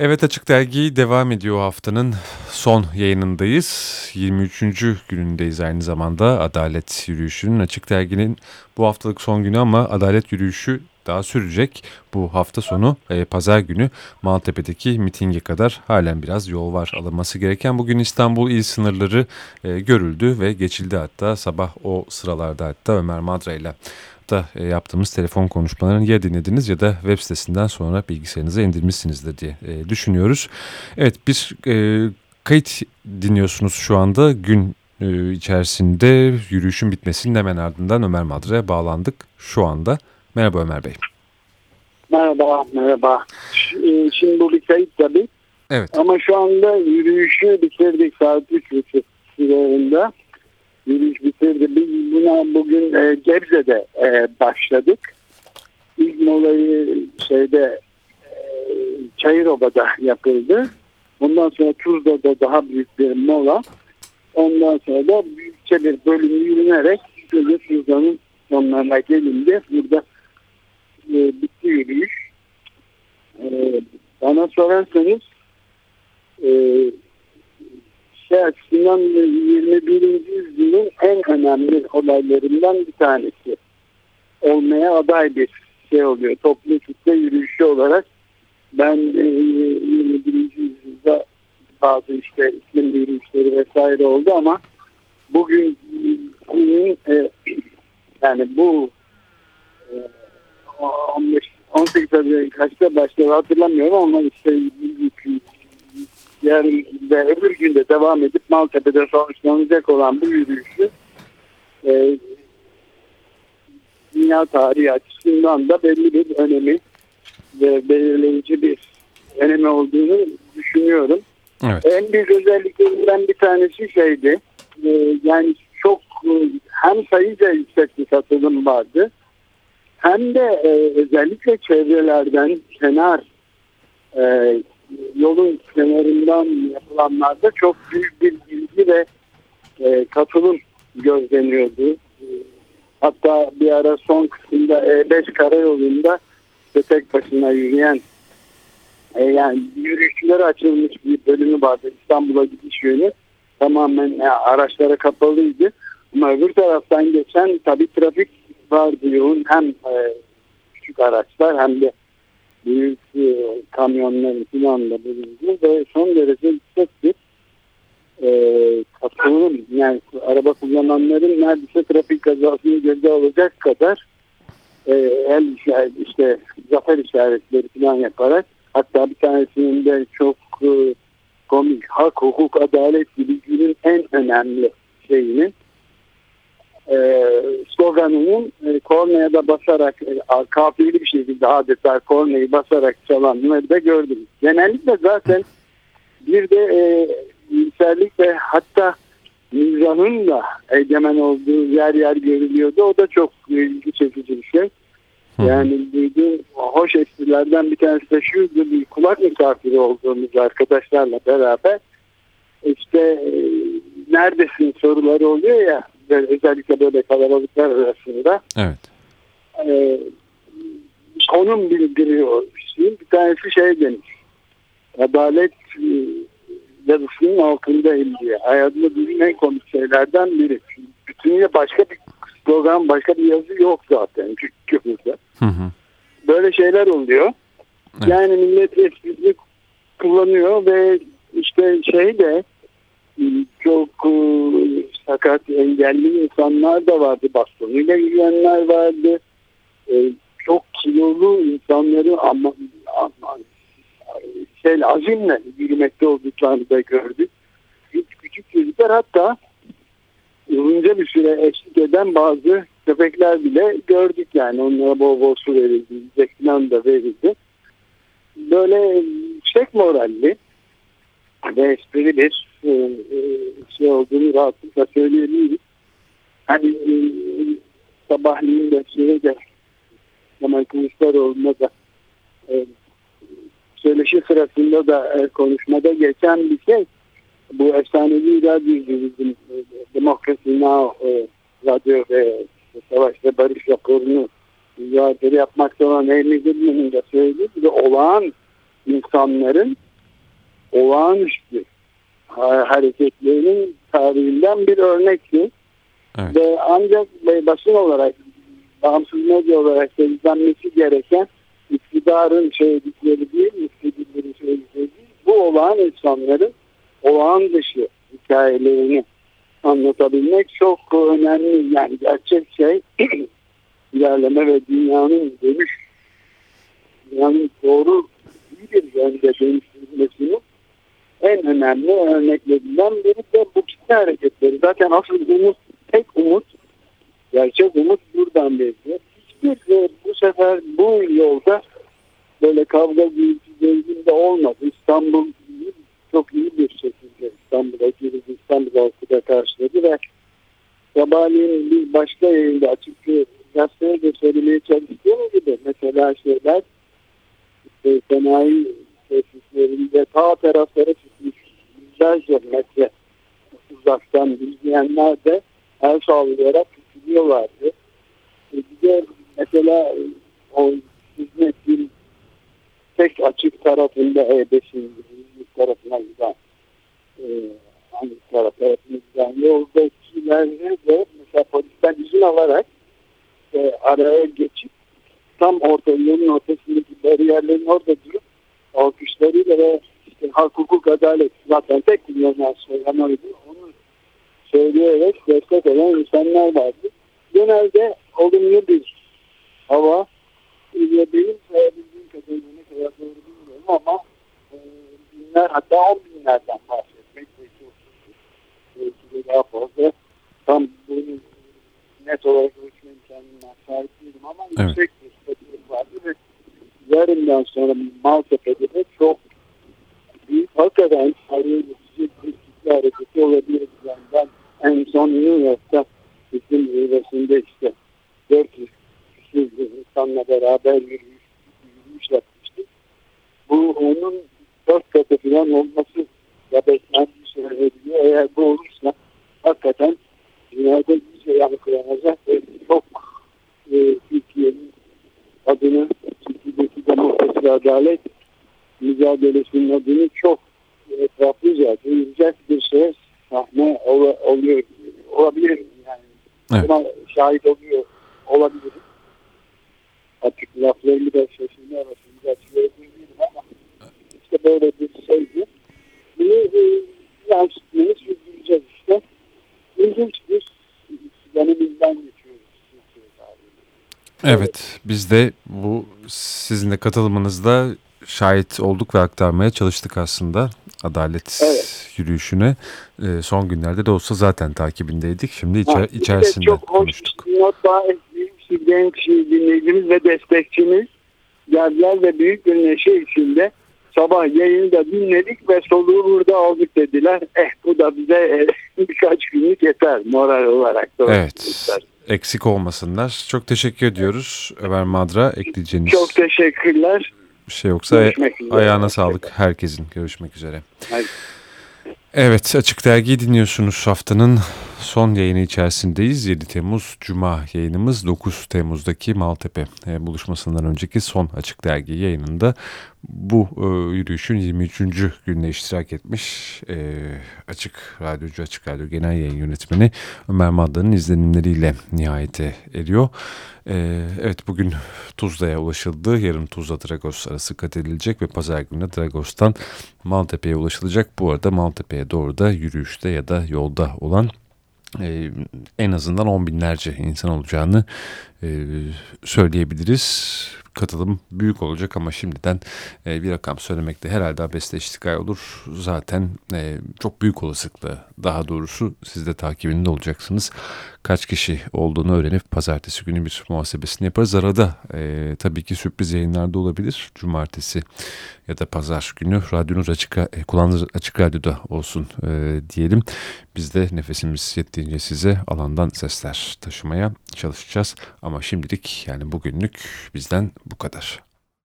Evet Açık Dergi devam ediyor haftanın son yayınındayız. 23. günündeyiz aynı zamanda Adalet Yürüyüşü'nün Açık Dergi'nin bu haftalık son günü ama Adalet Yürüyüşü daha sürecek. Bu hafta sonu e, pazar günü Maltepe'deki mitinge kadar halen biraz yol var alınması gereken. Bugün İstanbul il sınırları e, görüldü ve geçildi hatta sabah o sıralarda hatta Ömer Madra ile da e, yaptığımız telefon konuşmalarını ya dinlediniz ya da web sitesinden sonra bilgisayarınıza indirmişsinizdir diye e, düşünüyoruz. Evet bir e, kayıt dinliyorsunuz şu anda gün içerisinde yürüyüşün bitmesinin hemen ardından Ömer Madra'ya bağlandık şu anda. Merhaba Ömer Bey. Merhaba, merhaba. Şimdi bu bir kayıt tabii. Evet. Ama şu anda yürüyüşü bitirdik saat 3.30 civarında yürüyüş bitirdi. Biz buna bugün e, Gebze'de e, başladık. İlk molayı şeyde e, Çayıroba'da yapıldı. Ondan sonra Tuzla'da daha büyük bir mola. Ondan sonra da büyükçe bir bölüm yürünerek şöyle Tuzla'nın sonlarına gelindi. Burada e, bitti yürüyüş. E, bana sorarsanız e, şey açısından 21. yüzyılın en önemli olaylarından bir tanesi olmaya aday bir şey oluyor. Toplu kitle yürüyüşü olarak ben 21. E, yüzyılda bazı işte iklim yürüyüşleri vesaire oldu ama bugün e, yani bu 15 18 Haziran kaçta başladı hatırlamıyorum ama işte yarın ve öbür günde devam edip Maltepe'de sonuçlanacak olan bu yürüyüşü e, dünya tarihi açısından da belli bir önemi ve belirleyici bir önemi olduğunu düşünüyorum. Evet. En büyük özelliklerinden bir tanesi şeydi. E, yani çok e, hem sayıca yüksek bir katılım vardı hem de e, özellikle çevrelerden kenar e, yolun kenarından yapılanlarda çok büyük bir bilgi ve e, katılım gözleniyordu. E, hatta bir ara son kısımda E5 karayolunda işte tek başına yürüyen e, yani yürüyüşçülere açılmış bir bölümü vardı İstanbul'a gidiş yönü. Tamamen yani araçlara kapalıydı. Ama öbür taraftan geçen tabii trafik vardı yoğun hem e, küçük araçlar hem de büyük e, kamyonların filanla bulundu ve son derece yüksek bir e, katılım yani araba kullananların neredeyse trafik kazasını göze alacak kadar e, el işaret, işte zafer işaretleri falan yaparak hatta bir tanesinin de çok e, komik hak, hukuk, adalet gibi günün en önemli şeyinin e, sloganının e, kornaya da basarak e, kafiyeli bir şekilde adeta korneyi basarak çalanları da gördüm. Genellikle zaten bir de e, iyimserlik ve hatta mizahın da egemen olduğu yer yer görülüyordu. O da çok ilgi çekici bir şey. Yani duyduğum hoş esprilerden bir tanesi de şuydu bir kulak misafiri olduğumuz arkadaşlarla beraber işte e, neredesin soruları oluyor ya özellikle böyle kalabalıklar arasında. Evet. E, konum bildiriyor. Bir tanesi şey demiş. Adalet e, yazısının altındayım diye. Hayatımda duyduğum en komik şeylerden biri. Bütünüyle başka bir slogan, başka bir yazı yok zaten çünkü hı. Böyle şeyler oluyor. Evet. Yani millet espri kullanıyor ve işte şey de çok sakat engelli insanlar da vardı. Bastonuyla yürüyenler vardı. E, çok kilolu insanları ama, ama şey, azimle yürümekte olduklarını da gördük. Küçük, küçük çocuklar hatta uzunca bir süre eşlik eden bazı köpekler bile gördük yani. Onlara bol bol su verildi, falan da verildi. Böyle yüksek moralli ve espri bir e, e, şey olduğunu rahatlıkla söyleyebiliriz. Hani e, sabahleyin de şeye de Kemal Kılıçdaroğlu'na da e, söyleşi sırasında da e, konuşmada geçen bir şey bu efsanevi radyocu bizim e, Demokrasi e, radyo ve savaş ve barış raporunu mücadele yapmakta olan Elmi Gülmen'in de söylediği gibi olağan insanların olağanüstü hareketlerinin tarihinden bir örnekti. Evet. Ve ancak basın olarak, bağımsız medya olarak da izlenmesi gereken iktidarın söyledikleri değil, iktidarın söyledikleri değil, bu olağan insanların olağan dışı hikayelerini anlatabilmek çok önemli. Yani gerçek şey ilerleme ve dünyanın dönüş, dünyanın doğru iyi bir yönde dönüştürülmesinin en önemli örneklerinden biri de bu kitle hareketleri. Zaten asıl umut, tek umut, gerçek umut buradan belirtiyor. Hiçbir de bu sefer bu yolda böyle kavga gürültü olmadı. İstanbul çok iyi bir şekilde İstanbul'a girdi. İstanbul halkı da karşıladı ve sabahleyin bir başka yayında açık gazeteye de söylemeye çalıştığım gibi mesela şeyler işte sanayi tesislerinde ta taraflara çıkmış yüzlerce metre uzaktan izleyenler de el sallayarak tutuluyorlardı. E, bir de mesela o hizmetin tek açık tarafında E5'in tarafına giden e, hangi taraf giden yoldakilerde de mesela polisten izin alarak e, araya geçip tam orta yolun ortasındaki bariyerlerin orada durup alkışlarıyla ve işte hak hukuk adalet zaten tek milyonlar söylen oydu. Onu söyleyerek destek eden insanlar vardı. Genelde olumlu bir hava ve benim sayabildiğim kadarıyla ne kadar doğru bilmiyorum ama e, binler hatta on binlerden bahsetmek belki belki de daha fazla tam bunu net olarak ölçme imkanına sahip değilim ama evet. yüksek bir statürüm vardı ve yarından sonra Maltepe'de de çok büyük hakikaten tarihe geçecek bir kitle hareketi olabilir. Yani ben en son New York'ta bizim zirvesinde işte 400 küsur insanla beraber yürüyüş, yürüyüş yapmıştık. Bu onun dört katı falan olması ya beklendiği söylenebiliyor. Eğer bu olursa hakikaten dünyada iyice yankılanacak ve çok e, Türkiye'nin adını Türkiye'deki demokrasi ve adalet adını çok etraflıca duyulacak bir şey sahne ol, oluyor olabilir yani. Evet. Buna şahit oluyor olabilir. Artık laflarımı da şaşırmaya başlayınca açıklayabilirim ama işte böyle bir şeydi. Bunu e, yansıtmayı sürdüreceğiz işte. İlginç bir dönemimden geçiyoruz. Evet biz de bu sizin de katılımınızda şahit olduk ve aktarmaya çalıştık aslında adalet evet. yürüyüşüne. E, son günlerde de olsa zaten takibindeydik. Şimdi içer, ha, içerisinde çok konuştuk. Hoş, not daha genç dinleyicimiz ve destekçimiz geldiler ve büyük bir neşe içinde sabah yayında dinledik ve soluğu burada aldık dediler. Eh bu da bize e, birkaç günlük yeter moral olarak. Da evet. Yeter. Eksik olmasınlar. Çok teşekkür ediyoruz Ömer Madra ekleyeceğiniz. Çok teşekkürler bir şey yoksa ayağına sağlık herkesin. Görüşmek üzere. Hayır. Evet Açık Dergi'yi dinliyorsunuz haftanın son yayını içerisindeyiz. 7 Temmuz Cuma yayınımız 9 Temmuz'daki Maltepe e, buluşmasından önceki son Açık Dergi yayınında bu e, yürüyüşün 23. gününe iştirak etmiş e, Açık Radyocu Açık Radyo Genel Yayın Yönetmeni Ömer Madda'nın izlenimleriyle nihayete eriyor. E, evet bugün Tuzla'ya ulaşıldı. Yarın Tuzla Dragos arası kat edilecek ve pazar günü Dragos'tan Maltepe'ye ulaşılacak. Bu arada Maltepe'ye doğru da yürüyüşte ya da yolda olan e, en azından on binlerce insan olacağını e, söyleyebiliriz. Katılım büyük olacak ama şimdiden e, bir rakam söylemekte herhalde abesle iştikay olur. Zaten e, çok büyük olasılıkla daha doğrusu siz de takibinde olacaksınız. Kaç kişi olduğunu öğrenip pazartesi günü bir muhasebesini yaparız. Arada e, tabii ki sürpriz yayınlar da olabilir. Cumartesi ya da pazar günü radyonuz açık, e, kulağınız açık radyoda olsun e, diyelim. Biz de nefesimiz yettiğince size alandan sesler taşımaya çalışacağız. Ama şimdilik yani bugünlük bizden bu kadar.